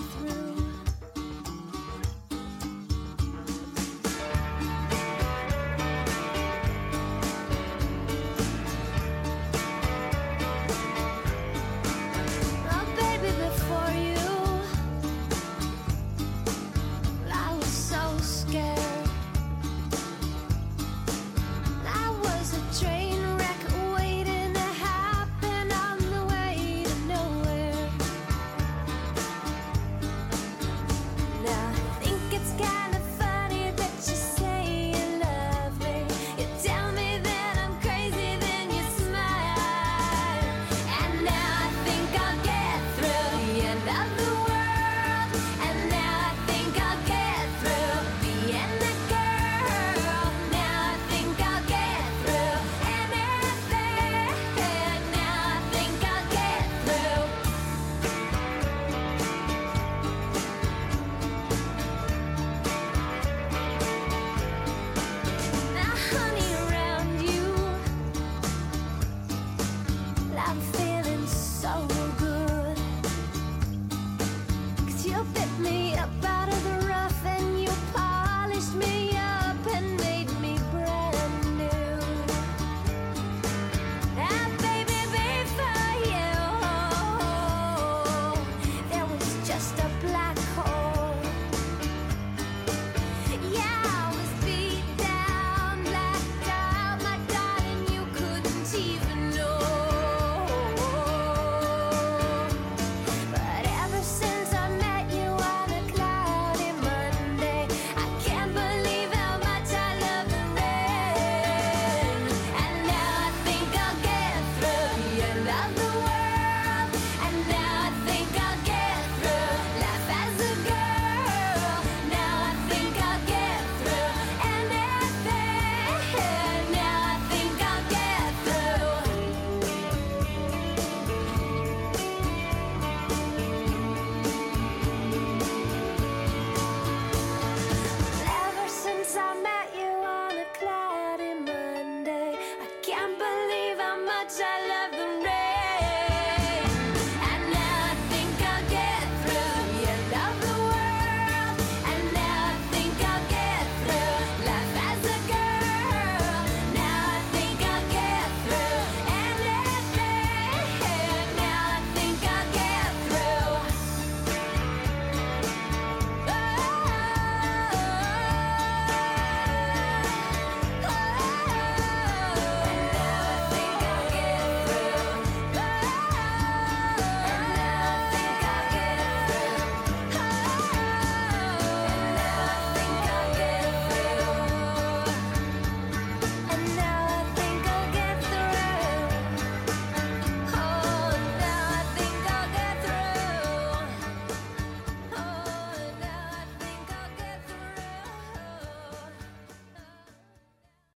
through.